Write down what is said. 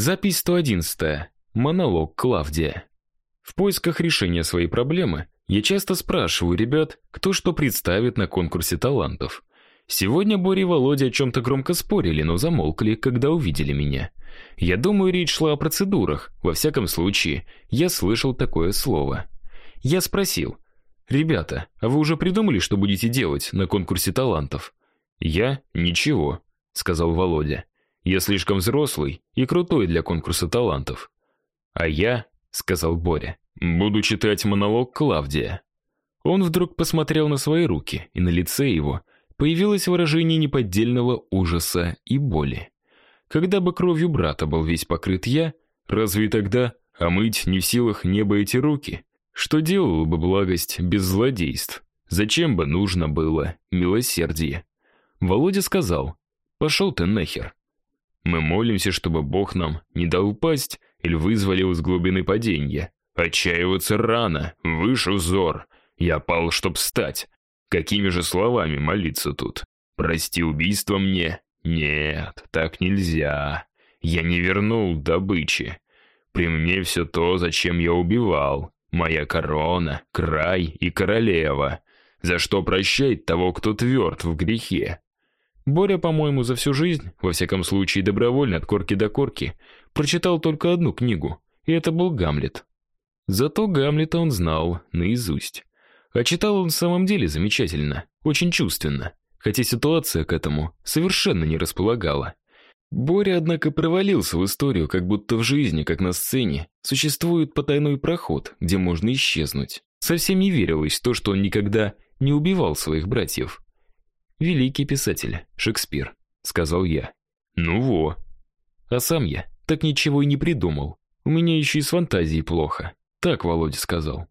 Запись 111. Монолог Клавдия. В поисках решения своей проблемы я часто спрашиваю ребят, кто что представит на конкурсе талантов. Сегодня Боря и Володя о чем то громко спорили, но замолкли, когда увидели меня. Я думаю, речь шла о процедурах. Во всяком случае, я слышал такое слово. Я спросил: "Ребята, а вы уже придумали, что будете делать на конкурсе талантов?" "Я ничего", сказал Володя. "Я слишком взрослый и крутой для конкурса талантов". "А я", сказал Боря. "Буду читать монолог Клавдия". Он вдруг посмотрел на свои руки, и на лице его появилось выражение неподдельного ужаса и боли. Когда бы кровью брата был весь покрыт я, разве тогда омыть не в силах небо эти руки? Что делала бы благость без злодейств? Зачем бы нужно было милосердие? Володя сказал: «Пошел ты нахер. Мы молимся, чтобы Бог нам не дал упасть или вызволил из глубины падения. Отчаиваться рано, выше взор. Я пал, чтоб встать. Какими же словами молиться тут? Прости убийство мне? Нет, так нельзя. Я не вернул добычи. При мне все то, зачем я убивал. Моя корона, край и королева. За что прощать того, кто тверд в грехе? Боря, по-моему, за всю жизнь, во всяком случае добровольно от корки до корки, прочитал только одну книгу, и это был Гамлет. Зато Гамлета он знал наизусть. А читал он в самом деле замечательно, очень чувственно, хотя ситуация к этому совершенно не располагала. Боря, однако, провалился в историю, как будто в жизни, как на сцене, существует потайной проход, где можно исчезнуть. Совсем не верилось в то, что он никогда не убивал своих братьев. Великий писатель, Шекспир, сказал я. Ну во. А сам я так ничего и не придумал. У меня еще и с фантазией плохо. Так Володя сказал.